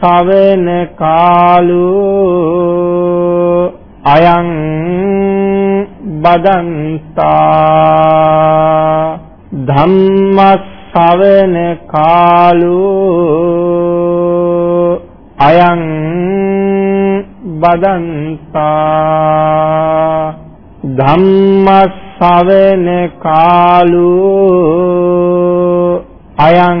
ධම්මස්සවෙන කාලෝ අයං බදන්තා ධම්මස්සවෙන කාලෝ අයං බදන්තා ධම්මස්සවෙන කාලෝ අයං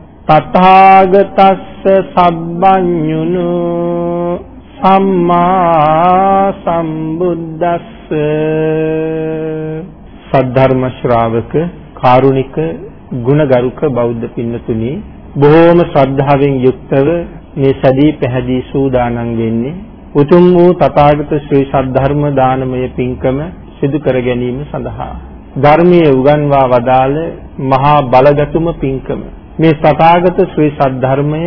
තථාගතස්ස සබ්බඤුනු සම්මා සම්බුද්දස්ස සද්ධර්ම ශ්‍රාවක කාරුණික ගුණගරුක බෞද්ධ පින්නතුනි බොහෝම ශ්‍රද්ධාවෙන් යුක්තව මේ සදී පැහැදී සූදානම් වෙන්නේ උතුම් වූ තථාගත ශ්‍රී සද්ධර්ම දානමය පින්කම සිදු කර ගැනීම සඳහා. ධර්මයේ උගන්වා වදාළ මහා බලගතුම පින්කම. මේ තථාගත ශ්‍රී සද්ධර්මය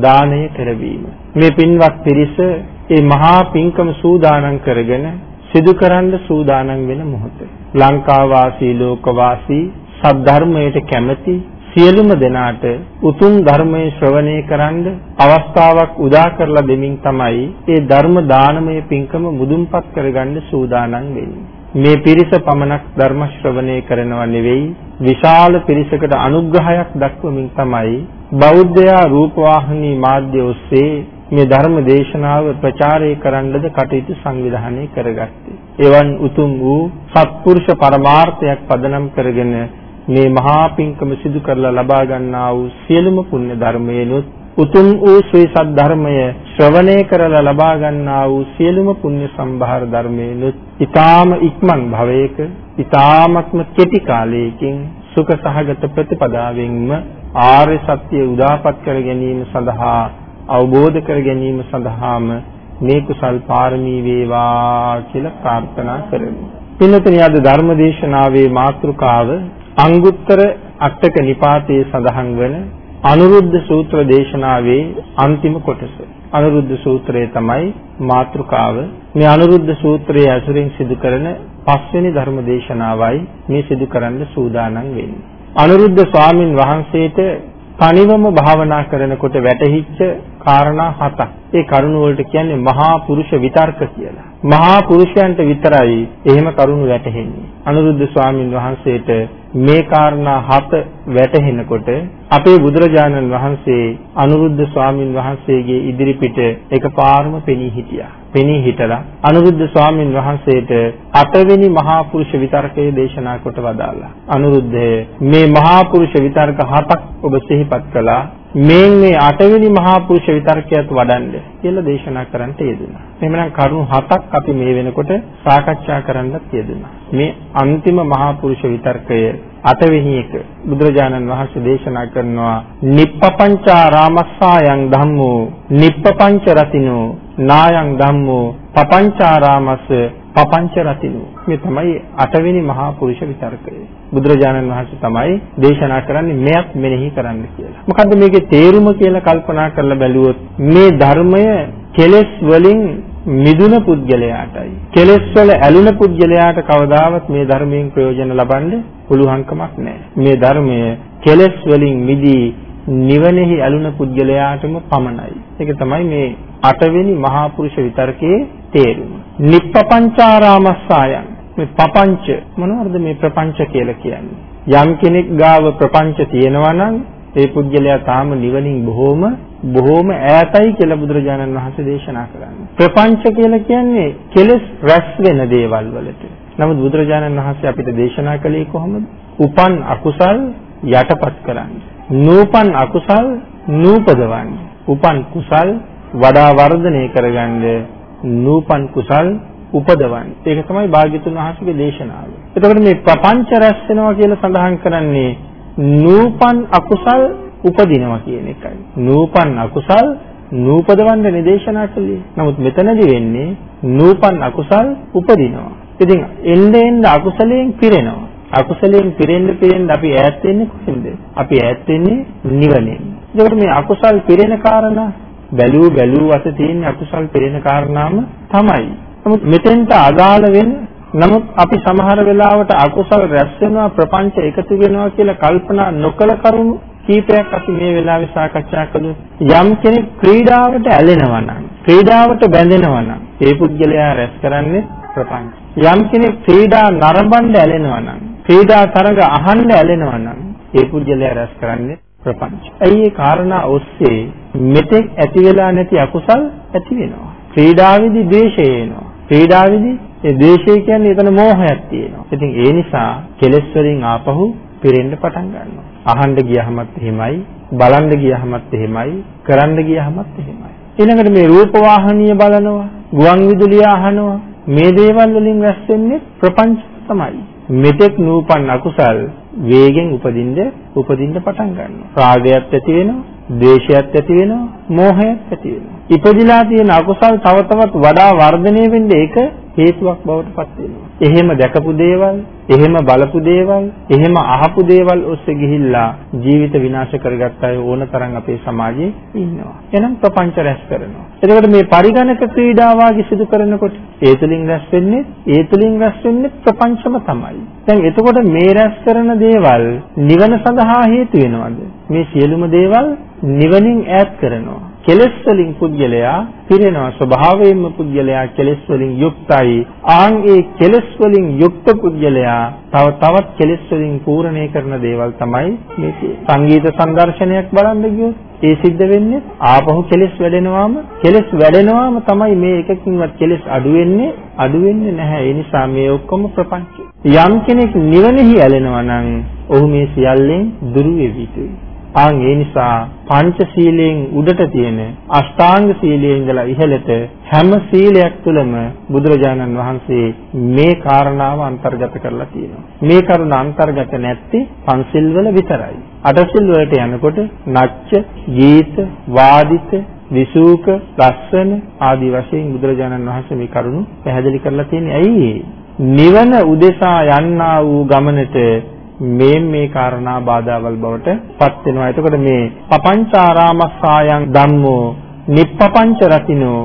දානය කරවීම මේ පින්වත් පිරිස මේ මහා පින්කම සූදානම් කරගෙන සිදු කරන්න සූදානම් වෙන මොහොත ලංකා වාසී ලෝක වාසී සද්ධර්මයට කැමති සියලුම දෙනාට උතුම් ධර්මයේ ශ්‍රවණය කරන්න අවස්ථාවක් උදා කරලා දෙමින් තමයි මේ ධර්ම දානමය පින්කම මුදුන්පත් කරගන්න සූදානම් වෙන්නේ. මේ පිරිස පමණක් ධර්ම ශ්‍රවණය කරනව නෙවෙයි විශාල පිරිසකට අනුග්‍රහයක් දක්වමින් තමයි බෞද්ධයා රූපවාහිනී මාධ්‍ය ඔස්සේ මේ ධර්ම දේශනාව ප්‍රචාරය කරන්නද කටයුතු සංවිධානය කරගත්තේ. එවන් උතුම් වූ සත්පුරුෂ පරමාර්ථයක් පදනම් කරගෙන මේ මහා පිංකම සිදු කරලා ලබා ගන්නා වූ සියලුම පුණ්‍ය ධර්මයනොත් උතුම් වූ ශ්‍රී සද්ධර්මය ශ්‍රවණය කරලා ලබා ගන්නා වූ සියලුම පුණ්‍ය සම්භාර ධර්මයනොත් ඊ타ම ඉක්මන් භවයක ඊ타මත්ම කෙටි කාලයකින් සුඛ සහගත ප්‍රතිපදාවෙන්ම ආර්ය සත්‍ය උදාපත් කර ගැනීම සඳහා අවබෝධ කර ගැනීම සඳහාම මේ කුසල් පාරමී වේවා කියලා ප්‍රාර්ථනා කරමි. පින්නතනිය අද ධර්ම දේශනාවේ මාතෘකාව අංගුත්තර අටක නිපාතයේ සඳහන් වන අනුරුද්ධ සූත්‍ර දේශනාවේ අන්තිම කොටස. අනුරුද්ධ සූත්‍රය තමයි මාතෘකාව. මේ අනුරුද්ධ සූත්‍රයේ ඇසුරින් සිදු කරන පස්වෙනි ධර්ම දේශනාවයි මේ සිදු කරන්න සූදානම් වෙන්නේ. අනුරුද්ධ ස්වාමින් වහන්සේට තනිවම භාවනා කරනකොට වැටහිච්ච කාරණා හතක්. ඒ කරුණ වලට කියන්නේ මහා පුරුෂ විතර්ක කියලා. මහා පුරුෂයන්ට විතරයි එහෙම කරුණ වැටහෙන්නේ. අනුරුද්ධ ස්වාමින් වහන්සේට මේ කාරණා හත වැටහෙනකොට අපේ බුදුරජාණන් වහන්සේ අනුරුද්ධ ස්වාමින් වහන්සේගේ ඉදිරිපිට එකපාරම පෙනී හිටියා. පෙනී හිටලා අනුරුද්ධ ස්වාමින් වහන්සේට අටවෙනි මහා පුරුෂ විතර්කයේ දේශනා කොට වදාළා. අනුරුද්ධය මේ මහා පුරුෂ විතර්ක හතක් ඔබ සිහිපත් කළා. මේ මේ අටවෙනි මහා පුරුෂ විතර්කයට වඩන්න කියලා දේශනා කරන්නට යෙදුණා. එහෙමනම් කරුණු හතක් අපි මේ වෙනකොට සාකච්ඡා කරන්නත් යෙදුණා. මේ අන්තිම මහා පුරුෂ විතර්කය අටවෙනි එක බුදුරජාණන් වහන්සේ දේශනා කරනවා නිප්පපංචාරාමස්සායන් ධම්මෝ නිප්පපංච රතිනෝ නායන් ධම්මෝ පපංචාරාමස්ස පපංච රතිනෝ මේ තමයි අටවෙනි මහා පුරුෂ විතර්කය බුදුරජාණන් වහන්සේ තමයි දේශනා කරන්නේ මෙයක් මෙනෙහි කරන්න කියලා. මොකද්ද මේකේ තේරුම කියලා කල්පනා කරලා බැලුවොත් මේ ධර්මය කෙලෙස් වලින් මිදුන පුද්ගලයාටයි. කෙලෙස් වල ඇලුන පුද්ගලයාට කවදාවත් මේ ධර්මයෙන් ප්‍රයෝජන ලබන්න පුළුවන්කමක් නැහැ. මේ ධර්මය කෙලෙස් වලින් මිදී නිවනෙහි ඇලුන පුද්ගලයාටම පමණයි. ඒක තමයි මේ අටවෙනි මහා පුරුෂ විතර්කයේ තේරුම. නිප්පපංචාරාමස්සායන් මේ පපංච මොනවද මේ ප්‍රපංච කියලා කියන්නේ? යම් කෙනෙක් ගාව ප්‍රපංච තියෙනවා නම් ඒ පුද්ගලයා තාම නිවනින් බොහෝම බොහෝම ඈතයි කියලා බුදුරජාණන් වහන්සේ දේශනා කරන්නේ. ප්‍රපංච කියලා කියන්නේ කෙලෙස් රැස් වෙන දේවල් වලට. නමුත් බුදුරජාණන් වහන්සේ අපිට දේශනා කළේ කොහොමද? උපන් අකුසල් යටපත් කරන්න. නූපන් අකුසල් නූපදවන්න. උපන් කුසල් වඩා වර්ධනය කරගන්න නූපන් කුසල් උපදවන්න. ඒක තමයි භාග්‍යතුන් වහන්සේගේ දේශනාව. එතකොට මේ ප්‍රපංච රැස් වෙනවා කියලා සඳහන් කරන්නේ නූපන් අකුසල් උපදිනවා කියන එකයි. නූපන් අකුසල් නූපදවන්න නිදේශනා කළේ. නමුත් මෙතනදි වෙන්නේ නූපන් අකුසල් උපදිනවා. ඉතින් එන්න එන්න අකුසලයෙන් පිරෙනවා. අකුසලයෙන් පිරෙන්න පිරෙන්න අපි ඈත් වෙන්නේ කොහෙන්ද? අපි ඈත් වෙන්නේ නිවනෙන්. ඒකට මේ අකුසල් පිරෙන කාරණා බැලූ බැලූ අත තියෙන අකුසල් පිරෙන කාරණාම තමයි. නමුත් මෙතෙන්ට අදාළ වෙන නමුත් අපි සමහර වෙලාවට අකුසල් රැස් වෙනවා ප්‍රපංච එකතු වෙනවා කියලා කල්පනා නොකල කරුණු කීපයක් අපි මේ වෙලාවේ සාකච්ඡා කළොත් යම් කෙනෙක් ක්‍රීඩාවට ඇලෙනවා නම් ක්‍රීඩාවට බැඳෙනවා නම් ඒ පුද්ගලයා රැස් කරන්නේ ප්‍රපංච. යම් කෙනෙක් ක්‍රීඩා නරඹන්න ඇලෙනවා නම් ක්‍රීඩා තරඟ අහන්න ඇලෙනවා නම් ඒ පුද්ගලයා රැස් කරන්නේ ප්‍රපංච. ඇයි ඒ කාරණා ඔස්සේ මෙතෙක් ඇති වෙලා නැති අකුසල් ඇති වෙනවා. ක්‍රීඩාවේදී ද්වේෂය එනවා. ක්‍රීඩාවේදී ඒ ද්වේෂය කියන්නේ එතන මෝහයක් තියෙනවා. ඉතින් ඒ නිසා කෙලෙස් වලින් ආපහු පිරෙන්න පටන් ගන්නවා. අහන්න ගියහමත් එහෙමයි, බලන්න ගියහමත් එහෙමයි, කරන්න ගියහමත් එහෙමයි. ඊළඟට මේ රූප වාහනීය බලනවා, ගුවන් විදුලිය අහනවා. මේ දේවල් වලින් රැස් වෙන්නේ ප්‍රපංච තමයි. මෙතෙක් නූපන් අකුසල් වේගෙන් උපදින්න උපදින්න පටන් ගන්නවා. රාගයත් ඇති වෙනවා, ද්වේෂයත් ඇති වෙනවා, මෝහයත් ඇති වෙනවා. ඉපදිලා තියෙන අකුසල් තව තවත් වඩා වර්ධනය වෙන්න ඒක හේතුවක් බවට පත් වෙනවා. එහෙම දැකපු දේවල්, එහෙම බලපු දේවල්, එහෙම අහපු දේවල් ඔස්සේ ගිහිල්ලා ජීවිත විනාශ කරගත්ත අය ඕනතරම් අපේ සමාජයේ ඉන්නවා. එහෙනම් ප්‍රපංච රැස් කරනවා. එතකොට මේ පරිගණක ක්‍රීඩා වාගේ සිදු කරනකොට ඒ තුලින් රැස් වෙන්නේ ඒ තුලින් රැස් වෙන්නේ ප්‍රපංචම තමයි. දැන් එතකොට මේ රැස් කරන දේවල් නිවන සඳහා හේතු වෙනවද? මේ සියලුම දේවල් නිවනින් ඈත් කරනවා. කෙලෙස් වලින් පුද්ගලයා පිරෙනවා. ස්වභාවයෙන්ම පුද්ගලයා කෙලෙස් වලින් යුක්තයි. ආන් ඒ කෙලෙස් වලින් යුක්ත පුද්ගලයා තව තවත් කෙලෙස් වලින් පූර්ණේ කරන දේවල් තමයි මේ සංගීත සංදර්ශනයක් බලන්න ගියොත් ඒ සිද්ධ වෙන්නේ. ආපහු කෙලෙස් වැඩෙනවාම කෙලෙස් වැඩෙනවාම තමයි මේ එකකින්වත් කෙලෙස් අඩු වෙන්නේ අඩු වෙන්නේ නැහැ. ඒ නිසා මේ ඔක්කොම ප්‍රපංච යම් කෙනෙක් නිවනෙහි ඇලෙනවා නම් ඔහු මේ සියල්ලෙන් දුරු වෙවි. යුතුයි ආන් ඒ නිසා පංචශීලයෙන් උඩට තියෙන අෂ්ටාංග සීලයේ ඉඳලා ඉහළට හැම සීලයක් තුළම බුදුරජාණන් වහන්සේ මේ කාරණාව අන්තර්ගත කරලා තියෙනවා. මේ කරුණ අන්තර්ගත නැත්තේ පන්සිල් වල විතරයි. අටසිල් වලට යනකොට නච්ච, ගීත, වාදිත, විසූක, ලස්සන ආදී වශයෙන් බුදුරජාණන් වහන්සේ මේ කරුණු පැහැදිලි කරලා තියෙන්නේ. ඇයි නිවන උදෙසා යන්නා වූ ගමනට මේ මේ කාරණා බාධාවල් බවට පත් වෙනවා. එතකොට මේ පపంచාරාමස්සායන් ධම්මෝ නිප්පපංච රතිනෝ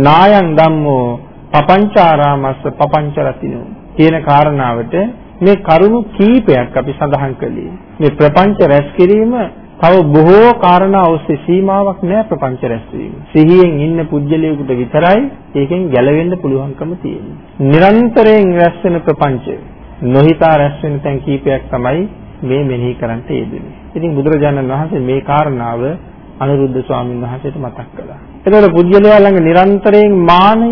නායන් ධම්මෝ පపంచාරාමස්ස පపంచ රතිනෝ කියන කාරණාවට මේ කරුණු කීපයක් අපි සඳහන් කළේ. මේ ප්‍රපංච රැස් කිරීම තව බොහෝ කාරණා ඔස්සේ සීමාවක් නැහැ ප්‍රපංච රැස්වීම. සිහියෙන් ඉන්න පුජ්‍යලයකට විතරයි ඒකෙන් ගැලවෙන්න පුළුවන්කම තියෙන්නේ. නිරන්තරයෙන් රැස් වෙන ප්‍රපංචය නොහිතා රැස් වෙන තැන් කීපයක් තමයි මේ මෙනෙහි කරන්න යෙදෙන්නේ. ඉතින් බුදුරජාණන් වහන්සේ මේ කාරණාව අනුරුද්ධ ස්වාමීන් වහන්සේට මතක් කළා. එතකොට පුජ්‍යලයා ළඟ නිරන්තරයෙන් මානය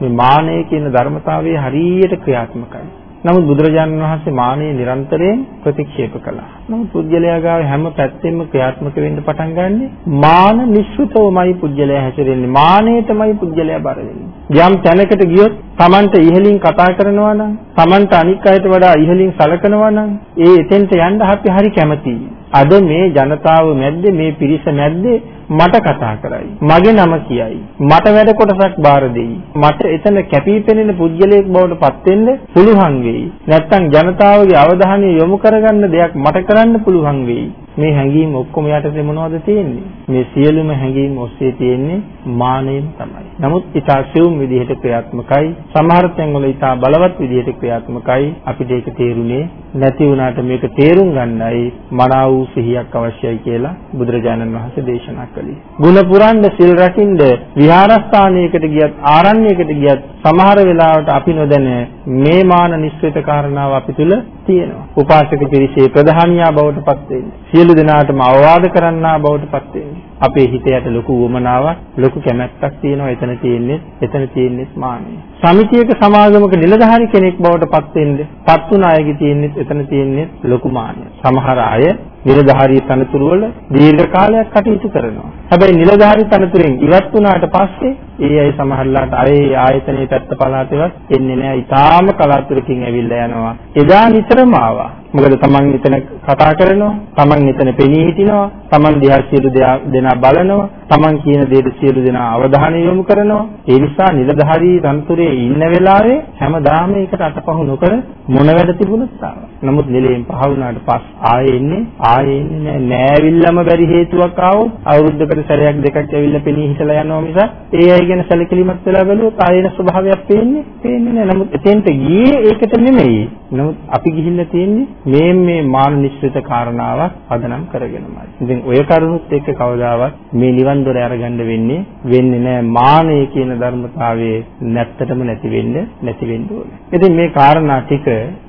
මේ මානය කියන ධර්මතාවය හරියට ක්‍රියාත්මකයි. නමුත් බුදුරජාණන් වහන්සේ මානෙ නිරන්තරයෙන් ප්‍රතික්ෂේප කළා. නමුත් පුජ්‍යලයා ගාව හැම පැත්තෙම ක්‍රියාත්මක වෙන්න පටන් ගන්නෙ මාන නිස්සෘතවමයි පුජ්‍යලයා හැසිරෙන්නේ. මානෙටමයි පුජ්‍යලයා බර වෙන්නේ. යම් තැනකට ගියොත් Tamanට ඉහලින් කතා කරනවා නම්, Tamanට අනික් අයට වඩා ඉහලින් සලකනවා නම්, ඒ එතෙන්ට යන්න අපි හරි කැමතියි. අද මේ ජනතාව මැද්දේ මේ පිරිස මැද්දේ මට කතා කරයි. මගේ නම කියයි. මට වැඩ කොටසක් බාර දෙයි. මට එතන කැපී පෙනෙන පුද්ගලයෙක් බවට පත් වෙන්න පුළුවන් වෙයි. නැත්තම් ජනතාවගේ අවධානය යොමු කරගන්න දෙයක් මට කරන්න පුළුවන් වෙයි. මේ හැඟීම් ඔක්කොම යටතේ මොනවද තියෙන්නේ? මේ සියලුම හැඟීම් ඔස්සේ තියෙන්නේ මානයෙන් තමයි. නමුත් ඊටා සියුම් විදිහට ක්‍රියාත්මකයි. සමහර තැන්වල ඊටා බලවත් විදිහට ක්‍රියාත්මකයි. අපිට ඒක තේරුනේ නැති වුණාට මේක තේරුම් ගන්නයි මනාව වූ සිහියක් අවශ්‍යයි කියලා බුදුරජාණන් වහන්සේ දේශනා කළේ. ගුණ පුරන්න සිල් රකින්න විහාරස්ථානයකට ගියත් ආරණ්‍යයකට ගියත් සමහර වෙලාවට අපි නොදැන මේ මාන නිස්සිත කාරණාව අපි තුල තියෙනවා. උපාසක පිරිසේ ප්‍රධානියා බවට පත් වෙන්නේ. සියලු දෙනාටම අවවාද කරන්නා බවට පත් වෙන්නේ. අපේ හිතයට ලොකු උවමනාවක්, ලොකු කැමැත්තක් තියෙනවා. එතන තියෙන්නේ, එතන තියෙන්නේ මානය. සමිතියක සමාගමක නිලධාරි කෙනෙක් බවට පත් වෙන්නේ, පත් වුණ අයගේ තියෙන්නේ, එතන තියෙන්නේ ලොකු මානය. සමහර අය නිලධාරී තනතුරු වල දීර්ඝ කාලයක් කටයුතු කරනවා. හැබැයි නිලධාරී තනතුරෙන් ඉවත් වුණාට පස්සේ ඒ අය සමහරලාට අර ඒ ආයතනයේ පැත්ත පළාතේවත් එන්නේ නැහැ. ඊටාම කලාතුරකින් ඇවිල්ලා යනවා. එදා නිතරම ආවා. මොකද තමන් එතන කතා කරනවා, තමන් එතන පෙනී හිටිනවා, තමන් දිහා සියලු දෙනා බලනවා, තමන් කියන දේට සියලු දෙනා අවධානය යොමු කරනවා. ඒ නිසා නිලධාරී තනතුරේ ඉන්න වෙලාවේ හැමදාම ඒකට අතපහු නොකර මොන වැඩ තිබුණත් ආවා. නමුත් නිලයෙන් පහ වුණාට පස් ආයේ එන්නේ ආයේ එන්නේ නෑ. නෑවිල්ලම බැරි හේතුවක් ආවොත් අවුරුද්දකට සැරයක් දෙකක් ඇවිල්ලා පෙනී හිටලා යනවා මිස ඒ අය ගැන සැලකිලිමත් වෙලා බැලුවොත් ආයෙන ස්වභාවයක් පේන්නේ පේන්නේ නෑ. නමුත් එතෙන්ට ගියේ ඒකට නෙමෙයි. නමුත් අපි ගිහිල්ලා තියෙන්නේ මේ මේ මාන නිශ්චිත කාරණාවක් පදනම් කරගෙනමයි. ඉතින් ඔය කරුණුත් එක්ක කවදාවත් මේ නිවන් දොර අරගන්න වෙන්නේ වෙන්නේ නෑ. මානය කියන ධර්මතාවයේ නැත්තටම නැති වෙන්න නැති වෙන්න ඕනේ. ඉතින් මේ කාරණා ටික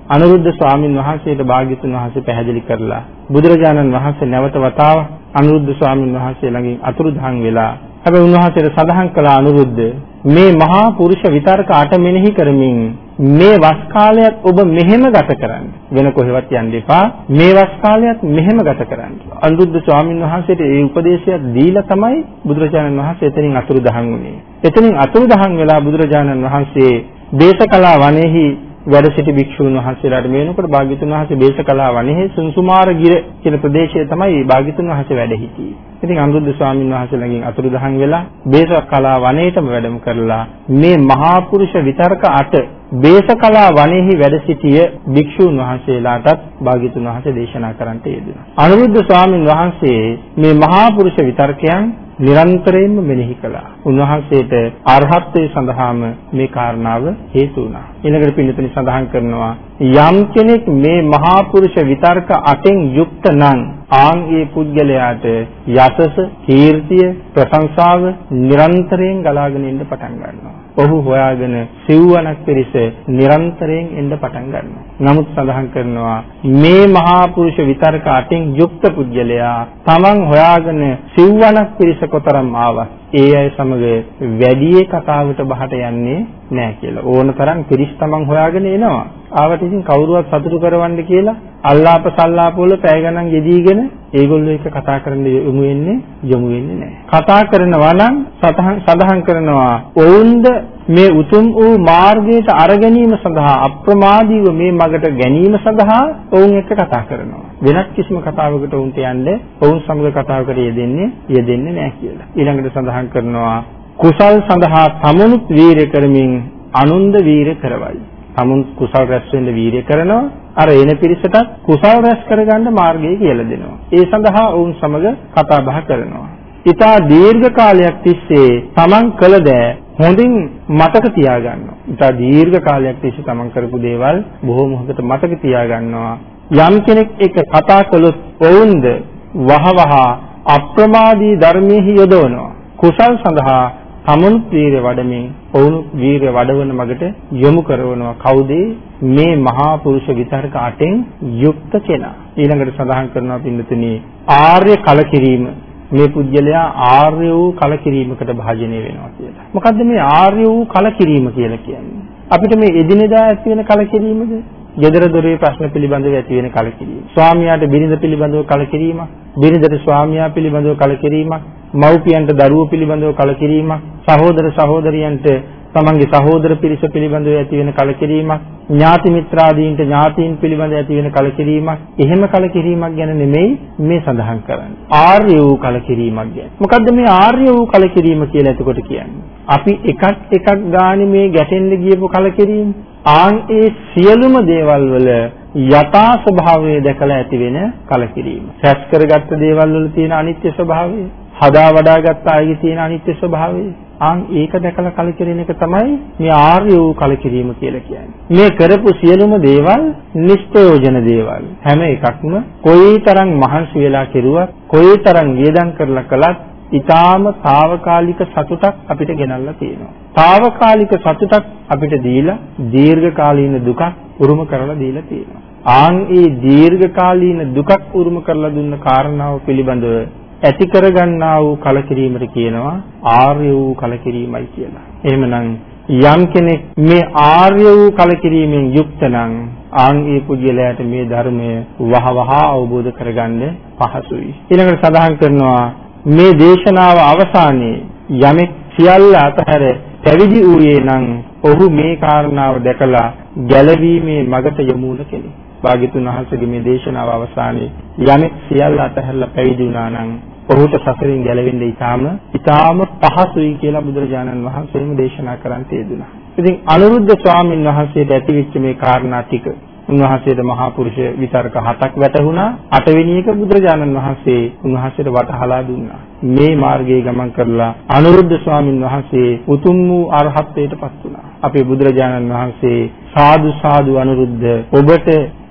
අනුරුද්ධ ස්වාමින් වහන්සේට භාග්‍යතුන් වහන්සේ පැහැදිලි කරලා බුදුරජාණන් වහන්සේ නැවත වතාවක් අනුරුද්ධ ස්වාමින් වහන්සේ ළඟින් අතුරුදහන් වෙලා හැබැයි උන්වහන්සේට සඳහන් කළ අනුරුද්ධ මේ මහා පුරුෂ විතර්ක අට මෙනෙහි කරමින් මේ වස් කාලයත් ඔබ මෙහෙම ගත කරන්න. වෙන කොහෙවත් යන්න එපා. මේ වස් කාලයත් මෙහෙම ගත කරන්න. අනුරුද්ධ ස්වාමින් වහන්සේට ඒ උපදේශයක් දීලා තමයි බුදුරජාණන් වහන්සේ එතනින් අතුරුදහන් වුණේ. එතනින් අතුරුදහන් වෙලා බුදුරජාණන් වහන්සේ දේශකලා වනයේහි වැඩ සිටි භික්ෂුන් වහන්සේලාට මේ වෙනකොට භාග්‍යතුන් වහන්සේ බේසකලා වනහේ සුන්සුමාර ගිර කියන ප්‍රදේශය තමයි භාග්‍යතුන් වහන්සේ වැඩ සිටියේ. ඉතින් අනුරුද්ධ ස්වාමීන් වහන්සේ ළඟින් අතුරුදහන් වෙලා බේසකලා වනයේටම වැඩම කරලා මේ මහා පුරුෂ විතර්ක අට බේසකලා වනයේහි වැඩ සිටිය භික්ෂුන් වහන්සේලාටත් භාග්‍යතුන් වහන්සේ දේශනා කරන්නට යෙදුණා. අනුරුද්ධ ස්වාමීන් වහන්සේ මේ මහා පුරුෂ විතර්කයන් නිරන්තරයෙන්ම මෙනෙහි කළා. උන්වහන්සේට අරහත්ත්වයේ සඳහාම මේ කාරණාව හේතු වුණා. ඊළඟට පින්නතුනි සඳහන් කරනවා යම් කෙනෙක් මේ මහා පුරුෂ විතර්ක අටෙන් යුක්ත නම් ආන් ඒ පුද්ගලයාට යසස, කීර්තිය, ප්‍රශංසාව නිරන්තරයෙන් ගලාගෙන ඉන්න පටන් ගන්නවා. ඔහු හොයාගෙන සිව්වනක් පිරිස නිරන්තරයෙන් එන්න පටන් ගන්නවා. නමුත් සඳහන් කරනවා මේ මහා පුරුෂ විතර්ක අටෙන් යුක්ත පුද්ගලයා තමන් හොයාගෙන සිව්වනක් පිරිස කොතරම් ආවත් ඒ අය සමග වැඩි කතාවට බහට යන්නේ නැහැ කියලා. ඕන තරම් පිරිස් තමන් හොයාගෙන එනවා. ආවට ඉතින් කවුරුවත් සතුටු කරවන්න කියලා අල්ලාප සල්ලාප වල පැය ගණන් ගෙදීගෙන ඒගොල්ලෝ එක කතා කරන්න යොමු වෙන්නේ යොමු වෙන්නේ නැහැ. කතා කරනවා නම් සඳහන් කරනවා ඔවුන්ද මේ උතුම් වූ මාර්ගයට අර ගැනීම සඳහා අප්‍රමාදීව මේ මගට ගැනීම සඳහා ඔවුන් එක්ක කතා කරනවා. වෙනත් කිසිම කතාවකට උන්ට යන්න ඔවුන් සමග කතාවකට යෙදෙන්නේ යෙදෙන්නේ නැහැ කියලා. ඊළඟට සඳහන් කරනවා කුසල් සඳහා තමනුත් වීරය කරමින් අනුන්ද වීරය කරවයි. tamun කුසල් රැස් වෙන්න වීරිය කරනවා අර එන පිරිසටත් කුසල් රැස් කරගන්න මාර්ගය කියලා දෙනවා ඒ සඳහා ඔවුන් සමග කතා බහ කරනවා ඊටා දීර්ඝ කාලයක් තිස්සේ taman කළ දෑ හොඳින් මතක තියාගන්නවා. ඊටා දීර්ඝ කාලයක් තිස්සේ taman කරපු දේවල් බොහොම හොඳට මතක තියාගන්නවා. යම් කෙනෙක් එක කතා කළොත් ඔවුන්ද වහවහ අප්‍රමාදී ධර්මයේ යොදවනවා. කුසල් සඳහා තමනුත් වීරිය වඩමින් ඔවුනුත් වීරිය වඩවන මගට යොමු කරනවා කවුද? මේ මහා පුරුෂ විතරක අටෙන් යුක්ත කෙනා. ඊළඟට සඳහන් කරනවා පින්නතුනි ආර්ය කලකිරීම මේ පුජ්‍යලයා ආර්ය වූ කලකිරීමකට භාජනය වෙනවා කියලා. මොකද්ද මේ ආර්ය වූ කලකිරීම කියලා කියන්නේ? අපිට මේ එදිනෙදා ඇති වෙන කලකිරීමද? gedara dore ප්‍රශ්න පිළිබඳව ඇති වෙන කලකිරීම. ස්වාමියාට බිරිඳ පිළිබඳව කලකිරීමක්, බිරිඳට ස්වාමියා පිළිබඳව කලකිරීමක්, මව්පියන්ට දරුවෝ පිළිබඳව කලකිරීමක්, සහෝදර සහෝදරියන්ට තමන්ගේ සහෝදර පිරිස පිළිබඳව ඇති වෙන කලකිරීමක් ඥාති මිත්‍රාදීන්ට ඥාතීන් පිළිබඳව ඇති වෙන කලකිරීමක් එහෙම කලකිරීමක් ගැන නෙමෙයි මේ සඳහන් කරන්නේ. ආර්ය වූ කලකිරීමක් ගැන. මොකද්ද මේ ආර්ය වූ කලකිරීම කියලා එතකොට කියන්නේ? අපි එකක් එකක් ගානේ මේ ගැටෙන්න ගියපු කලකිරීම. ආන් ඒ සියලුම දේවල් වල යථා ස්වභාවය දැකලා ඇති වෙන කලකිරීම. සැස් කරගත්ත දේවල් වල තියෙන අනිත්‍ය ස්වභාවය, හදා වඩාගත් අයගේ තියෙන අනිත්‍ය ස්වභාවය, ආන් ඒක දැකලා කලකිරීම එක තමයි මේ ආර්ය වූ කලකිරීම කියලා කියන්නේ. මේ කරපු සියලුම දේවල් නිෂ්ප්‍රයෝජන දේවල්. හැම එකක්ම කොයිතරම් මහන්සි වෙලා කෙරුවත්, කොයිතරම් වියදම් කරලා කළත් ඊටාම తాවකාලික සතුටක් අපිට ගෙනල්ලා තියෙනවා. తాවකාලික සතුටක් අපිට දීලා දීර්ඝකාලීන දුකක් උරුම කරලා දීලා තියෙනවා. ආන් ඒ දීර්ඝකාලීන දුකක් උරුම කරලා දුන්න කාරණාව පිළිබඳව ඇති කරගන්නා වූ කලකිරීමට කියනවා ආර්ය වූ කලකිරීමයි කියලා. එහෙමනම් යම් කෙනෙක් මේ ආර්ය වූ කලකිරීමෙන් යුක්ත නම් ආන් ඒ පුජ්‍යලයට මේ ධර්මය වහවහ අවබෝධ කරගන්න පහසුයි. ඊළඟට සඳහන් කරනවා මේ දේශනාව අවසානයේ යමෙක් සියල්ල අතහැර පැවිදි වූයේ නම් ඔහු මේ කාරණාව දැකලා ගැලවීමේ මගට යොමු වුණ කෙනෙක්. භාග්‍යතුන් වහන්සේගේ මේ දේශනාව අවසානයේ යමෙක් සියල්ල අතහැරලා පැවිදි වුණා නම් ඔහුට සසරින් ගැලවෙන්න ඊටාම ඊටාම පහසුයි කියලා බුදුරජාණන් වහන්සේම දේශනා කරන් තියදුනා. ඉතින් අනුරුද්ධ ස්වාමීන් වහන්සේට ඇතිවෙච්ච මේ කාරණා ටික උන්වහන්සේට මහා පුරුෂ විතරක හතක් වැටහුණා. අටවෙනි එක බුදුරජාණන් වහන්සේ උන්වහන්සේට වටහලා දුන්නා. මේ මාර්ගයේ ගමන් කරලා අනුරුද්ධ ස්වාමින් වහන්සේ උතුම් වූ අරහත්ත්වයටපත් වුණා. අපේ බුදුරජාණන් වහන්සේ සාදු සාදු අනුරුද්ධ ඔබට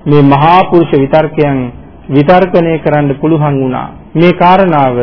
මේ මහා පුරුෂ විතර්කයන් විතර්කණය කරන්න පුළුවන් වුණා. මේ කාරණාව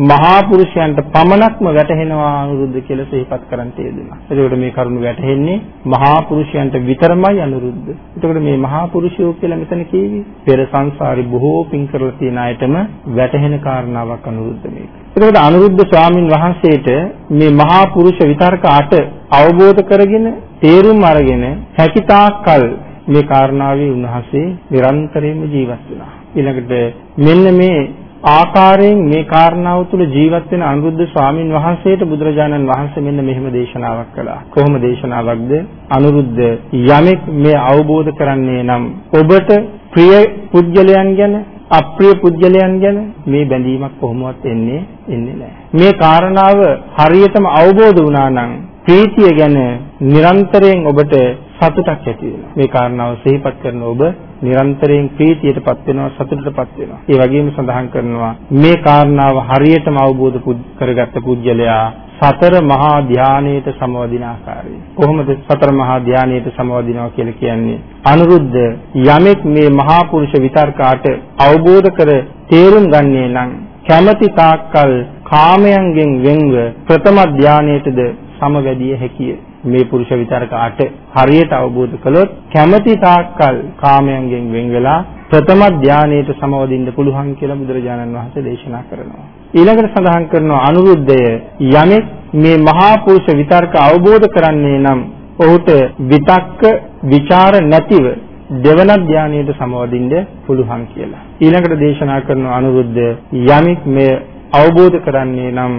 මහා පුරුෂයන්ට පමණක්ම වැටහෙනවා අනුරුද්ධ කියලා සිහිපත් කරන් තියෙනවා. එතකොට මේ කරුණ වැටහෙන්නේ මහා පුරුෂයන්ට විතරමයි අනුරුද්ධ. එතකොට මේ මහා පුරුෂයෝ කියලා මෙතන කියවි පෙර සංසාරේ බොහෝ පින් කරලා තියෙන අයටම වැටහෙන කාරණාවක් අනුරුද්ධ මේක. එතකොට අනුරුද්ධ ස්වාමින් වහන්සේට මේ මහා පුරුෂ විතර්ක අට අවබෝධ කරගෙන තේරුම් අරගෙන හැකිතාක්කල් මේ කාරණාවේ උන්වහන්සේ නිරන්තරයෙන්ම ජීවත් වුණා. ඊළඟට මෙන්න මේ ආකාරයෙන් මේ කාරණාව තුළ ජීවත් වෙන අනුරුද්ධ ස්වාමින් වහන්සේට බුදුරජාණන් වහන්සේ මෙන්න මෙහෙම දේශනාවක් කළා. කොහොම දේශනාවක්ද? අනුරුද්ධ යමෙක් මේ අවබෝධ කරන්නේ නම් ඔබට ප්‍රිය පුද්ගලයන් ගැන අප්‍රිය පුද්ගලයන් ගැන මේ බැඳීමක් කොහොමවත් එන්නේ එන්නේ නැහැ. මේ කාරණාව හරියටම අවබෝධ වුණා නම් ප්‍රීතිය ගැන නිරන්තරයෙන් ඔබට සතුටක් ඇති වෙනවා. මේ කාරණාව සිහිපත් කරන ඔබ නිරන්තරයෙන් ප්‍රීතියටපත් වෙනවා සතුටටපත් වෙනවා. ඒ වගේම සඳහන් කරනවා මේ කාරණාව හරියටම අවබෝධ කරගත්ත පුජ්‍යලයා සතර මහා ධානයේට සමවදින ආකාරය. කොහොමද සතර මහා ධානයේට සමවදිනවා කියලා කියන්නේ? අනුරුද්ධ යමෙක් මේ මහා පුරුෂ විතර්කාට අවබෝධ කර තේරුම් ගන්නේ නම් කැමැති තාක්කල් කාමයන්ගෙන් වෙන්ව ප්‍රථම ධානයේටද සමවැදිය හැකිය. මේ පුරුෂ විතරක අට හරියට අවබෝධ කළොත් කැමැති තාක්කල් කාමයන්ගෙන් වෙන් වෙලා ප්‍රථම ධානයේට සමවදින්න පුළුවන් කියලා බුදුරජාණන් වහන්සේ දේශනා කරනවා. ඊළඟට සඳහන් කරනවා අනුරුද්ධය යමෙක් මේ මහා පුරුෂ විතර්ක අවබෝධ කරන්නේ නම් ඔහුට විතක්ක ਵਿਚාර නැතිව දෙවන ධානයේට සමවදින්න පුළුවන් කියලා. ඊළඟට දේශනා කරන අනුරුද්ධ යමෙක් මේ අවබෝධ කරන්නේ නම්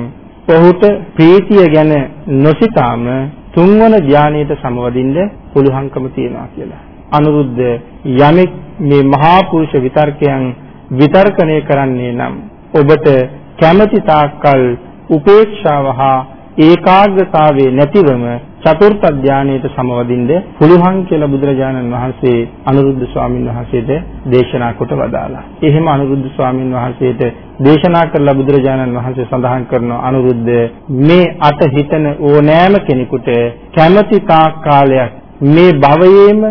ඔහුට ප්‍රීතිය ගැන නොසිතාම තුන්වන ධානයට සමවදින්න පුළුවන්කම තියනවා කියලා. අනුරුද්ධ යමෙක් මේ මහා පුරුෂ විතර්කයන් විතර්කණය කරන්නේ නම් ඔබට කැමැති තාක්කල් උපේක්ෂාව හා ඒකාග්‍රතාවයේ නැතිවම චතුර්ථ ධානයට සමවදින්න පුළුවන් කියලා බුදුරජාණන් වහන්සේ අනුරුද්ධ ස්වාමීන් වහන්සේට දේශනා කොට වදාලා. එහෙම අනුරුද්ධ ස්වාමීන් වහන්සේට දේශනා කරලා බුදුරජාණන් වහන්සේ සඳහන් කරන අනුරුද්ධ මේ අත හිතන ඕනෑම කෙනෙකුට කැමැති තාක් කාලයක් මේ භවයේම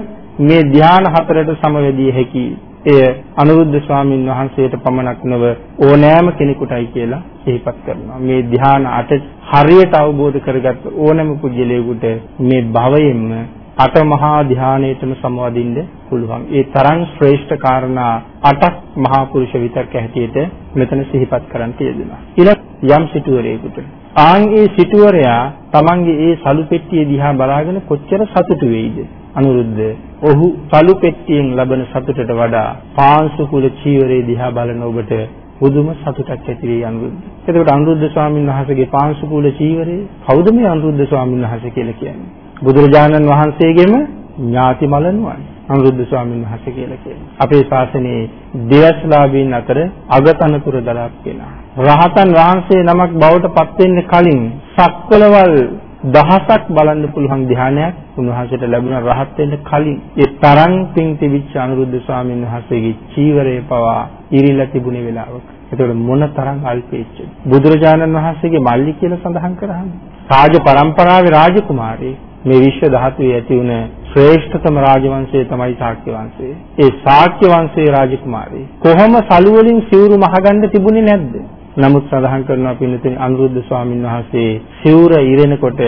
මේ ධ්‍යාන හතරට සමවැදිය හැකි එය අනුරුද්ධ ස්වාමීන් වහන්සේට පමණක් නොව ඕනෑම කෙනෙකුටයි කියලා සිහිපත් කරනවා. මේ ධ්‍යාන අට හරියට අවබෝධ කරගත්ත ඕනෑම පුජ්‍යලයකට මේ භවයෙන්ම අට මහා ධානයේටම සමවදින්න පුළුවන්. ඒ තරම් ශ්‍රේෂ්ඨ කාරණා අටක් මහා පුරුෂ විතක්ක හැටියට මෙතන සිහිපත් කරන්න තියෙනවා. ඊළඟ යම් සිටුවරයෙකුට ආන් ඒ සිටුවරයා තමන්ගේ ඒ සලු පෙට්ටිය දිහා බලාගෙන කොච්චර සතුටු වෙයිද? අනුරුද්ධ ඔහු සලු පෙට්ටියෙන් ලබන සතුටට වඩා පාංශු කුල චීවරේ දිහා බලන ඔබට පුදුම සතුටක් ඇති වෙයි අනුරුද්ධ. එතකොට අනුරුද්ධ ස්වාමීන් වහන්සේගේ පාංශු කුල චීවරේ කවුද මේ අනුරුද්ධ ස්වාමීන් වහන්සේ කියලා කියන්නේ? බුදුරජාණන් වහන්සේගෙම ඥාති මලනුවන් අනුරුද්ධ ස්වාමීන් වහන්සේ කියලා කියනවා. අපේ ශාසනයේ දෙයස්ලාභීන් අතර අගතනතුර දලක් වෙනවා. රහතන් වහන්සේ නමක් බවට පත් වෙන්න කලින් සක්වලවල් දහසක් බලන්න පුළුවන් ධානයක් උන්වහන්සේට ලැබුණ රහත් වෙන්න කලින් ඒ තරම් පිං තිබිච්ච අනුරුද්ධ ස්වාමීන් වහන්සේගේ චීවරය පවා ඉරිලා තිබුණේ වෙලාවක. ඒතකොට මොන තරම් අල්පේච්චද? බුදුරජාණන් වහන්සේගේ මල්ලි කියලා සඳහන් කරාම රාජ පරම්පරාවේ රාජකුමාරී මේ විශ්ව ධාතුවේ ඇති වුණ ශ්‍රේෂ්ඨතම රාජවංශය තමයි ශාක්‍ය වංශය. ඒ ශාක්‍ය වංශයේ රාජකුමාරී කොහොම සලු වලින් සිවුරු මහගන්න තිබුණේ නැද්ද? නමුත් සඳහන් කරනවා පින්නතුනි අනුරුද්ධ ස්වාමීන් වහන්සේ සිවුර ඉරෙනකොට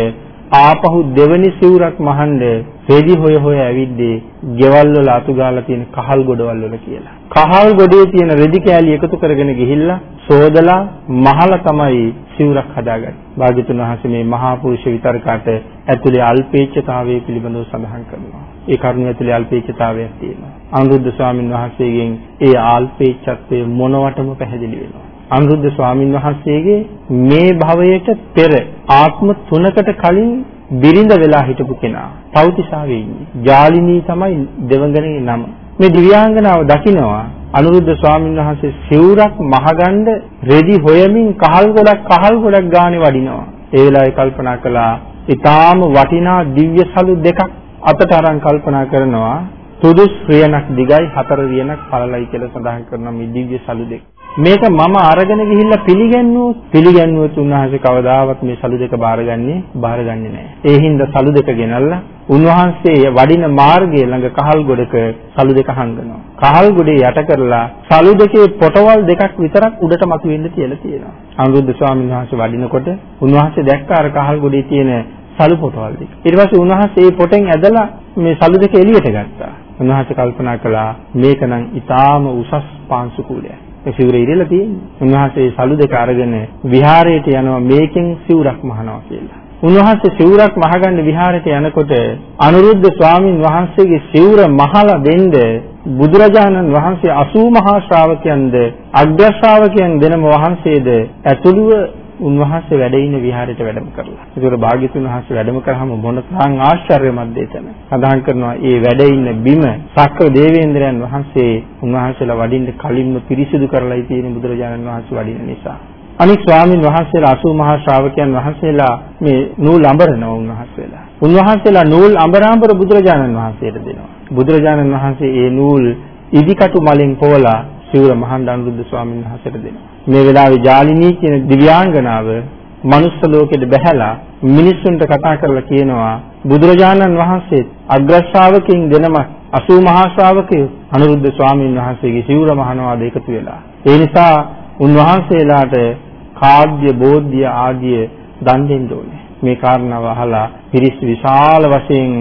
ආපහු දෙවනි සිවුරක් මහන්න රෙදි හොය හොය ඇවිද්දේ ගෙවල් වල අතු ගාලා තියෙන කහල් ගොඩවල් වල කියලා. කහල් ගොඩේ තියෙන රෙදි කෑලි එකතු කරගෙන ගිහිල්ලා සෝදලා මහලා තමයි සිවුරක් හදාගන්නේ. භාග්‍යතුන් වහන්සේ මේ මහා පුරුෂ විතරකට ඇතුලේ අල්පේච්ඡතාවය පිළිබඳව සඳහන් කරනවා. ඒ කරුණ ඇතුලේ අල්පේච්ඡතාවයක් තියෙනවා. අනුරුද්ධ ස්වාමීන් වහන්සේගෙන් ඒ අල්පේච්ඡත්වය මොනවටම පැහැදිලි වෙනවා. අනුරුද්ධ ස්වාමින් වහන්සේගේ මේ භවයට පෙර ආත්ම තුනකට කලින් බිරිඳ වෙලා හිටපු කෙනා තවතිසාවේ ඉන්නේ. ජාලිනී තමයි දෙවඟනේ නම. මේ දිව්‍යාංගනාව දකිනවා අනුරුද්ධ ස්වාමීන් වහන්සේ සිවුරක් මහගණ්ඩ රෙදි හොයමින් කහල් ගොඩක් කහල් ගොඩක් ගානේ වඩිනවා. ඒ වෙලාවේ කල්පනා කළා ඊටාම වටිනා දිව්‍ය සලු දෙකක් අතට අරන් කල්පනා කරනවා සුදුස් රියනක් දිගයි හතර රියනක් පළලයි කියලා සඳහන් කරන මේ දිව්‍ය සලු දෙක. මේක මම අරගෙන ගිහිල්ලා පිළිගන්නුවොත් පිළිගන්නුවොත් උන්වහන්සේ කවදාවත් මේ සලු දෙක බාරගන්නේ බාරගන්නේ නැහැ. ඒ හින්දා සලු දෙක ගෙනල්ලා උන්වහන්සේ වඩින මාර්ගයේ ළඟ කහල් ගොඩක සලු දෙක හංගනවා. කහල් ගොඩේ යට කරලා සලු දෙකේ පොටවල් දෙකක් විතරක් උඩට මතුවෙන්න තියලා තියෙනවා. අනුරුද්ධ ස්වාමීන් වහන්සේ වඩිනකොට උන්වහන්සේ දැක්ක අර කහල් ගොඩේ තියෙන සලු පොටවල් දෙක. ඊට පස්සේ උන්වහන්සේ මේ පොටෙන් ඇදලා මේ සලු දෙක එළියට ගත්තා. උන්වහන්සේ කල්පනා කළා මේකනම් ඊටාම උසස් පාංශු කූලයක්. ඒ සිවුර ඉරලා තියෙන්නේ. උන්වහන්සේ සලු දෙක අරගෙන විහාරයට යනවා මේකෙන් සිවුරක් මහනවා කියලා. උන්වහන්සේ සිවුරක් මහගන්න විහාරයට යනකොට අනුරුද්ධ ස්වාමින් වහන්සේගේ සිවුර මහලා දෙන්න බුදුරජාණන් වහන්සේ 80 මහා ශ්‍රාවකයන්ද අග්‍ර ශ්‍රාවකයන් දෙනම වහන්සේද ඇතුළුව උන්වහන්සේ වැඩ ඉන්න විහාරයට වැඩම කරලා. ඒකෝර භාග්‍යතුන් වහන්සේ වැඩම කරාම මොන තරම් ආශ්චර්යමත්ද එතන. සඳහන් කරනවා මේ වැඩ ඉන්න බිම සක්‍ර දේවේන්ද්‍රයන් වහන්සේ උන්වහන්සේලා වඩින්න කලින්ම පිරිසිදු කරලායි තියෙන බුදුරජාණන් වහන්සේ වඩින නිසා. අනික් ස්වාමින් වහන්සේලා 80 මහා ශ්‍රාවකයන් වහන්සේලා මේ නූල් අඹරනවා උන්වහන්සේලා. උන්වහන්සේලා නූල් අඹරාඹර බුදුරජාණන් වහන්සේට දෙනවා. බුදුරජාණන් වහන්සේ ඒ නූල් ඉදිකටු මලින් පොවලා සිවුර මහන් අනුරුද්ධ ස්වාමීන් වහන්සේට දෙනවා. මේ වෙලාවේ ජාලිනී කියන දිව්‍යාංගනාව මනුස්ස ලෝකෙට බැහැලා මිනිස්සුන්ට කතා කරලා කියනවා බුදුරජාණන් වහන්සේ අග්‍ර ශ්‍රාවකයන් දෙනම 80 මහා ශ්‍රාවකයෝ අනුරුද්ධ ස්වාමීන් වහන්සේගේ සිවුර මහනවාද එකතු වෙලා. ඒ නිසා උන්වහන්සේලාට කාද්‍ය බෝධ්‍ය ආදිය දන් දෙන්න ඕනේ. මේ කාරණාව අහලා පිරිස් විශාල වශයෙන්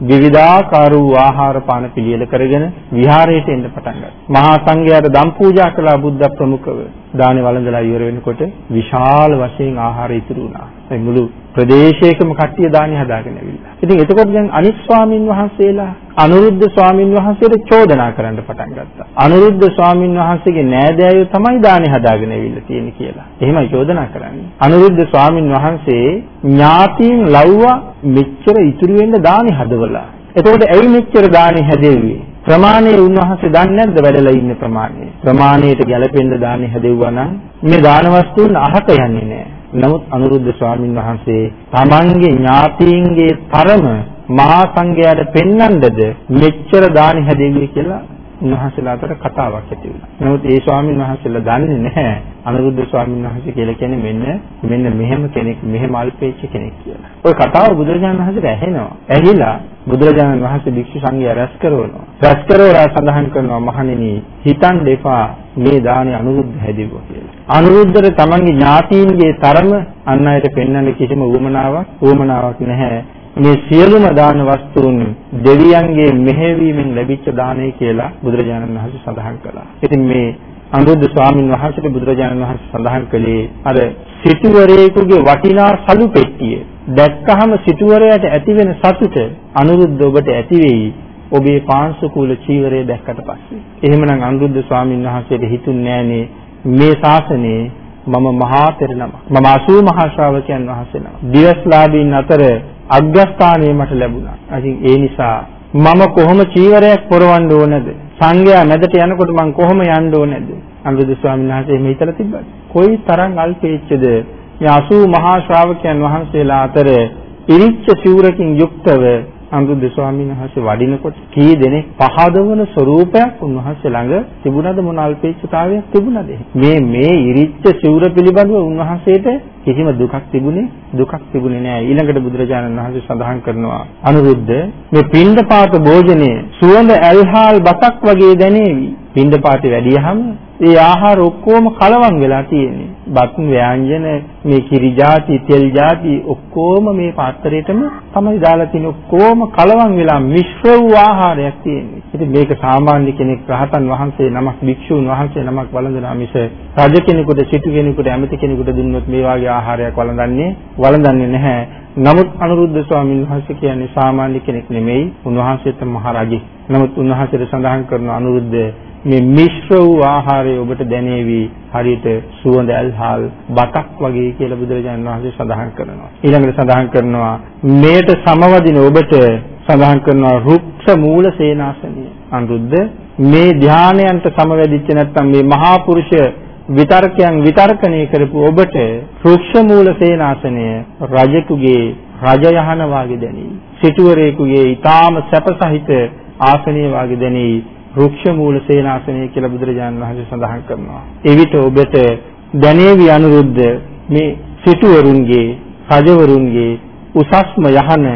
විවිධාකාර වූ ආහාර පාන පිළියෙල කරගෙන විහාරයට එන්න පටන් ගත්තා. මහා සංඝයාට දම් පූජා කළා බුද්ධ ප්‍රමුඛව. දානේ වළඳලා ඉවර වෙනකොට විශාල වශයෙන් ආහාර ඉතුරු වුණා. ඒ මුළු ප්‍රදේශයකම කට්ටිය දානේ හදාගෙන ඇවිල්ලා. ඉතින් එතකොට දැන් අනිත් ස්වාමින් වහන්සේලා අනුරුද්ධ ස්වාමින් වහන්සේට චෝදනා කරන්න පටන් ගත්තා. අනුරුද්ධ ස්වාමින් වහන්සේගේ නෑදෑයෝ තමයි දානේ හදාගෙන ඇවිල්ලා තියෙන්නේ කියලා. එහෙමයි චෝදනා කරන්නේ. අනුරුද්ධ ස්වාමින් වහන්සේ ඥාතීන් ලව්වා මෙච්චර ඉතුරු වෙන්න දානේ හදවලා. එතකොට ඇයි මෙච්චර දානේ හැදෙන්නේ? ප්‍රමාණය උන්වහන්සේ දන්නේ නැද්ද වැඩලා ඉන්න ප්‍රමාණය? ප්‍රමාණයට ගැළපෙන්න දානේ හැදෙව්වා නම් මේ දාන වස්තුන් අහක යන්නේ නැහැ. නමුත් අනුරුද්ධ ස්වාමින් වහන්සේ තමන්ගේ ඥාතීන්ගේ තරම මහා සංඝයාට පෙන්වන්නද මෙච්චර දානි හැදෙන්නේ කියලා උන්වහන්සේලා අතර කතාවක් ඇති වුණා. නමුත් ඒ ස්වාමීන් වහන්සේලා දන්නේ නැහැ අනුරුද්ධ ස්වාමීන් වහන්සේ කියලා කියන්නේ මෙන්න මෙන්න මෙහෙම කෙනෙක් මෙහෙම අල්පේච්ච කෙනෙක් කියලා. ওই කතාව බුදුරජාණන් වහන්සේට ඇහෙනවා. ඇහිලා බුදුරජාණන් වහන්සේ භික්ෂු සංඝයා රැස් කරවනවා. රැස් කරවලා සඳහන් කරනවා මහණෙනි හිතන් දෙපා මේ දානේ අනුරුද්ධ හැදෙවුවා කියලා. අනුරුද්ධට තමන්ගේ ඥාතීන්ගේ තරම අන් අයට පෙන්වන්න කිසිම උවමනාවක් උවමනාවක් නැහැ. මේ සියලුම දාන වස්තුන් දෙවියන්ගේ මෙහෙවීමෙන් ලැබිච්ච දානය කියලා බුදුරජාණන් වහන්සේ සඳහන් කළා. ඉතින් මේ අනුරුද්ධ ස්වාමීන් වහන්සේට බුදුරජාණන් වහන්සේ සඳහන් කළේ අර සිටුවරයෙකුගේ වටිනා සලු පෙට්ටිය දැක්කහම සිටුවරයට ඇති වෙන සතුට අනුරුද්ධ ඔබට ඇති වෙයි ඔබේ පාංශකූල චීවරය දැක්කට පස්සේ. එහෙමනම් අනුරුද්ධ ස්වාමීන් වහන්සේට හිතුන්නේ නෑනේ මේ ශාසනයේ මම මහා පෙරනම. මම 80 මහා ශ්‍රාවකයන් වහන්සේ නම. දිවස්ලාභීන් අතර අග්‍රස්ථානය මට ලැබුණා. ඉතින් ඒ නිසා මම කොහොම චීවරයක් පොරවන්න ඕනද? සංඝයා මැදට යනකොට මං කොහොම යන්න ඕනද? අනුරුද්ධ ස්වාමීන් වහන්සේ මේ හිතලා තිබ්බද? කොයි තරම් අල්පේච්ඡද මේ 80 මහා ශ්‍රාවකයන් වහන්සේලා අතර ඉරිච්ඡ සිවුරකින් යුක්තව අනුරුද්ධ ස්වාමීන් වහන්සේ වඩිනකොට කී දෙනෙක් පහදවන ස්වરૂපයක් උන්වහන්සේ ළඟ තිබුණද මොන අල්පේච්ඡතාවයක් තිබුණද? මේ මේ ඉරිච්ඡ සිවුර පිළිබඳව උන්වහන්සේට කිසිම දුකක් තිබුණේ දුකක් තිබුණේ නෑ. ඊළඟට බුදුරජාණන් වහන්සේ සඳහන් කරනවා අනුරුද්ධ මේ පින්ඩපාත භෝජනයේ සුවඳ ඇල්හාල් බතක් වගේ දැනේවි. පින්ඩපාතේ වැඩියහම ඒ ආහාර ඔක්කොම කලවම් වෙලා තියෙන්නේ. බත් ව්‍යංජන මේ කිරි ಜಾති, තෙල් ಜಾති ඔක්කොම මේ පාත්‍රයටම තමයි දාලා තියෙන්නේ. ඔක්කොම කලවම් වෙලා මිශ්‍ර වූ ආහාරයක් තියෙන්නේ. ඉතින් මේක සාමාන්‍ය කෙනෙක් රහතන් වහන්සේ නමක්, භික්ෂුන් වහන්සේ නමක් වළඳනා මිස රජ කෙනෙකුට, සිටු කෙනෙකුට, ඇමති කෙනෙකුට දුන්නොත් මේ වගේ ආහාරයක් වළඳන්නේ වළඳන්නේ නැහැ. නමුත් අනුරුද්ධ ස්වාමීන් වහන්සේ කියන්නේ සාමාන්‍ය කෙනෙක් නෙමෙයි. උන්වහන්සේත් මහ රජෙක්. නමුත් උන්වහන්සේට සඳහන් කරන අනුරුද්ධ මේ මිශ්‍ර වූ ආහාරය ඔබට දැනේවි හරියට සුවඳ ඇල්හාල් බතක් වගේ කියලා බුදුරජාණන් වහන්සේ සඳහන් කරනවා. ඊළඟට සඳහන් කරනවා මේට සමවදින ඔබට සඳහන් කරනවා රුක්ෂ මූල සේනාසනිය. අනුරුද්ධ මේ ධානයන්ට සමවැදිච්ච නැත්නම් මේ මහා පුරුෂ විතර්කයන් විතර්කණය කරපු ඔබට රුක්ෂ මූල සේනාසනය රජෙකුගේ රජ යහන වාගේ දැනේ. සිටුවරයෙකුගේ ඊටාම සැපසහිත ආසනීය වාගේ දැනේ. රුක්ෂ මූල සේනාසනය කියලා බුදුරජාණන් වහන්සේ සඳහන් කරනවා. එවිට ඔබට දැනේවි අනුරුද්ධ මේ සිටුවරුන්ගේ රජවරුන්ගේ උසස්ම යහන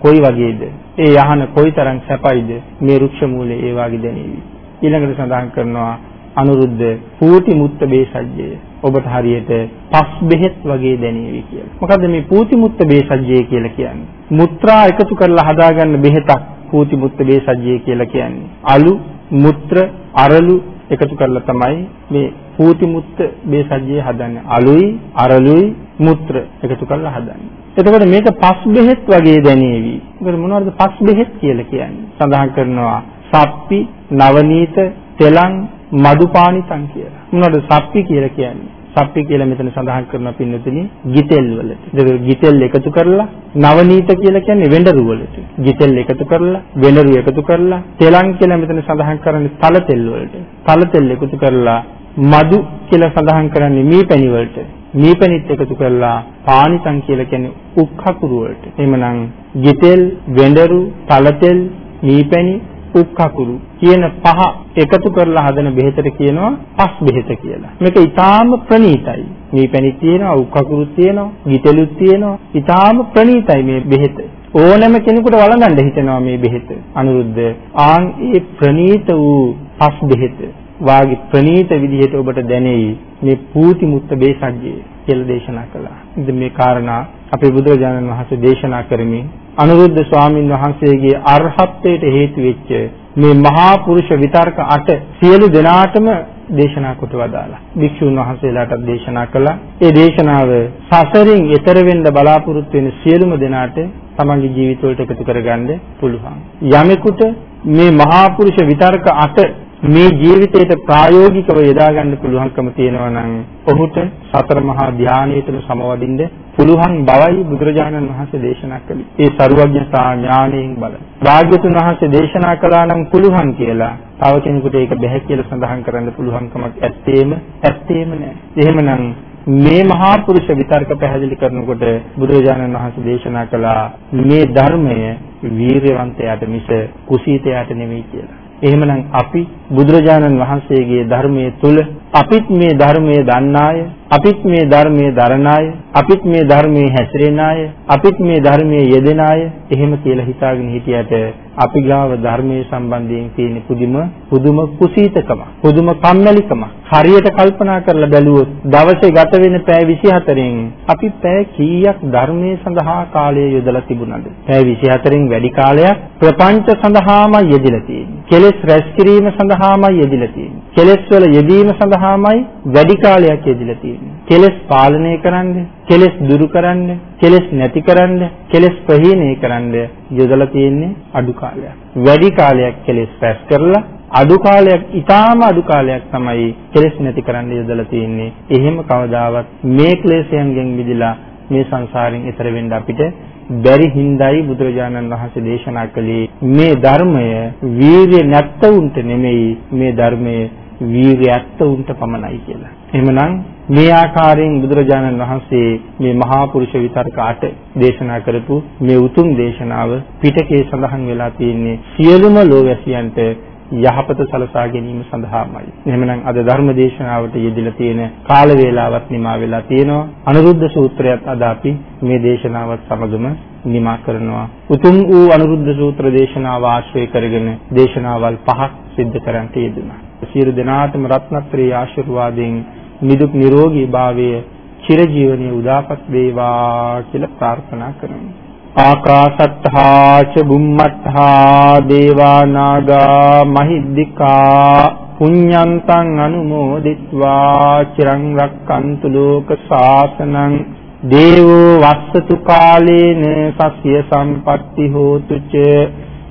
කොයි වගේද? ඒ යහන කොයිතරම් සැපයිද? මේ රුක්ෂ මූලේ ඒ වාගේ දැනේවි. ඊළඟට සඳහන් කරනවා අනුරුද්ධ පූති මුත්ත බේසජ්ජය ඔබට හරියට පස් බෙහෙත් වගේ දැනේවි කියලා. මොකද්ද මේ පූති මුත්ත බේසජ්ජය කියලා කියන්නේ? මුත්‍රා එකතු කරලා හදාගන්න බෙහෙතක් පූති මුත්ත බේසජ්ජය කියලා කියන්නේ. අලු මුත්‍ර අරලු එකතු කරලා තමයි මේ පූති මුත්ත බේසජ්ජිය හදන්නේ. අලුයි අරලුයි මුත්‍ර එකතු කරලා හදන්නේ. එතකොට මේක පස් බෙහෙත් වගේ දැනේවි. මොකද මොනවද පස් බෙහෙත් කියලා කියන්නේ? සඳහන් කරනවා සප්පි, නවනීත, තෙලං, මදුපානිතං කියලා. මොනවද සප්පි කියලා කියන්නේ? සප්පි කියලා මෙතන සඳහන් කරන පින්නතුනි ගිතෙල් වලට. ඒක ගිතෙල් එකතු කරලා නවනීත කියලා කියන්නේ වෙඬරු වලට. ගිතෙල් එකතු කරලා වෙඬරු එකතු කරලා තෙලං කියලා මෙතන සඳහන් කරන්නේ තල තෙල් වලට. තල තෙල් එකතු කරලා මදු කියලා සඳහන් කරන්නේ මීපැණි වලට. මීපැණිත් එකතු කරලා පානිතං කියලා කියන්නේ උක්කකුරු වලට. එහෙමනම් ගිතෙල්, වෙඬරු, තල තෙල්, මීපැණි උක්කකුරු කියන පහ එකතු කරලා හදන බෙහෙතට කියනවා පස් බෙහෙත කියලා. මේක ඊටාම ප්‍රණීතයි. මේ පැණි තියෙනවා, උක්කකුරු තියෙනවා, ගිතෙලුත් තියෙනවා. ඊටාම ප්‍රණීතයි මේ බෙහෙත. ඕනෑම කෙනෙකුට වළඳන්න හිතෙනවා මේ බෙහෙත. අනුරුද්ධ ආන් ඒ ප්‍රණීත වූ පස් බෙහෙත වාගේ ප්‍රණීත විදිහට ඔබට දැනෙයි මේ පූති මුත්ත බේසජ්ජේ කියලා දේශනා කළා. ඉතින් මේ කාරණා අපේ බුදුරජාණන් වහන්සේ දේශනා කරමින් අනුරුද්ධ ස්වාමින් වහන්සේගේ අරහත්ත්වයට හේතු වෙච්ච මේ මහා පුරුෂ විතර්ක අට සියලු දෙනාටම දේශනා කොට වදාලා. භික්ෂුන් වහන්සේලාට දේශනා කළා. ඒ දේශනාව සසරින් එතර වෙන්න බලාපොරොත්තු වෙන සියලුම දෙනාට තමන්ගේ ජීවිතවලට එකතු කරගන්න පුළුවන්. යමෙකුට මේ මහා පුරුෂ විතර්ක අට මේ ජීවිතයට ප්‍රායෝගිකව යොදා ගන්න පුළුවන්කම තියෙනවා නම් ඔහුට සතර මහා ධානයේතන සමවදින්න පුළුවන් බවයි බුදුරජාණන් වහන්සේ දේශනා කළේ. ඒ ਸਰුවඥතා ඥාණයෙන් බල. භාග්‍යතුන් වහන්සේ දේශනා කළා නම් පුළුවන් කියලා තව කෙනෙකුට ඒක බැහැ කියලා සඳහන් කරන්න පුළුවන්කමක් ඇත්තේම ඇත්තේම නෑ. එහෙමනම් මේ මහා පුරුෂ විතර්ක පැහැදිලි කරනකොට බුදුරජාණන් වහන්සේ දේශනා කළා මේ ධර්මය වීරවන්තයාට මිස කුසීතයාට නෙමෙයි කියලා. එහෙමනම් අපි බුදුරජාණන් වහන්සේගේ ධර්මයේ තුල අපිත් මේ ධර්මයේ දන්නාය අපිත් මේ ධර්මයේ දරන අය අපිත් මේ ධර්මයේ හැසිරෙන අය අපිත් මේ ධර්මයේ යෙදෙන අය එහෙම කියලා හිතාගෙන හිටියට අපි ගාව ධර්මයේ සම්බන්ධයෙන් තියෙන පුදුම පුදුම කුසීතකම පුදුම කම්මැලිකම හරියට කල්පනා කරලා බැලුවොත් දවසේ ගත වෙන පැය 24න් අපි පැය කීයක් ධර්මයේ සඳහා කාලය යොදලා තිබුණාද? පැය 24න් වැඩි කාලයක් ප්‍රපංච සඳහාම යෙදিলা තියෙන්නේ. කෙලෙස් රැස් කිරීම සඳහාම යෙදিলা තියෙන්නේ. කෙලෙස් වල යෙදීම සඳහාමයි වැඩි කාලයක් යෙදিলা තියෙන්නේ කෙලෙස් පාලනය කරන්න කෙලෙස් දුරු කරන්න කෙලෙස් නැති කරන්න කෙලෙස් ප්‍රහීණය කරන්න යොදලා තියෙන්නේ අඩු කාලයක්. වැඩි කාලයක් කෙලෙස් රැස් කරලා අඩු කාලයක් ඊටාම අඩු කාලයක් තමයි කෙලෙස් නැති කරන්න යොදලා තියෙන්නේ. එහෙම කවදාවත් මේ ක්ලේශයන්ගෙන් මිදලා මේ සංසාරයෙන් එතර වෙන්න අපිට බැරි හිඳයි බුදුරජාණන් වහන්සේ දේශනා කළේ මේ ධර්මය වීර්ය නැත්තවුන්ට නෙමෙයි මේ ධර්මය වීර්ය ඇත්තවුන්ට පමණයි කියලා. එහෙමනම් මේ ආකාරයෙන් බුදුරජාණන් වහන්සේ මේ මහා පුරුෂ විතර්ක අට දේශනා කරපු මේ උතුම් දේශනාව පිටකේ සඳහන් වෙලා තියෙන්නේ සියලුම ලෝවැසියන්ට යහපත සලසා ගැනීම සඳහාමයි. එහෙමනම් අද ධර්ම දේශනාවට යෙදিলা තියෙන කාල වේලාවත් නිමා වෙලා තියෙනවා. අනුරුද්ධ සූත්‍රයත් අද අපි මේ දේශනාවත් සමගම නිමා කරනවා. උතුම් වූ අනුරුද්ධ සූත්‍ර දේශනාව ආශ්‍රය කරගෙන දේශනාවල් පහක් සිද්ධ කරන්ට යෙදුණා. සියලු දෙනාටම රත්නත්‍රයේ ආශිර්වාදයෙන් නිදුක් නිරෝගී භාවය චිරජීවනයේ උදාපත් වේවා කියලා ප්‍රාර්ථනා කරමි. ආකාශත්හා ච බුම්මත්හා දේවා නාග මහිද්దికා පුඤ්ඤන්තං අනුමෝදිත්වා චිරං රක්칸තු ලෝක ශාසනං දේවෝ වස්සතු කාලේන සස්්‍ය සම්පatti හෝතු ච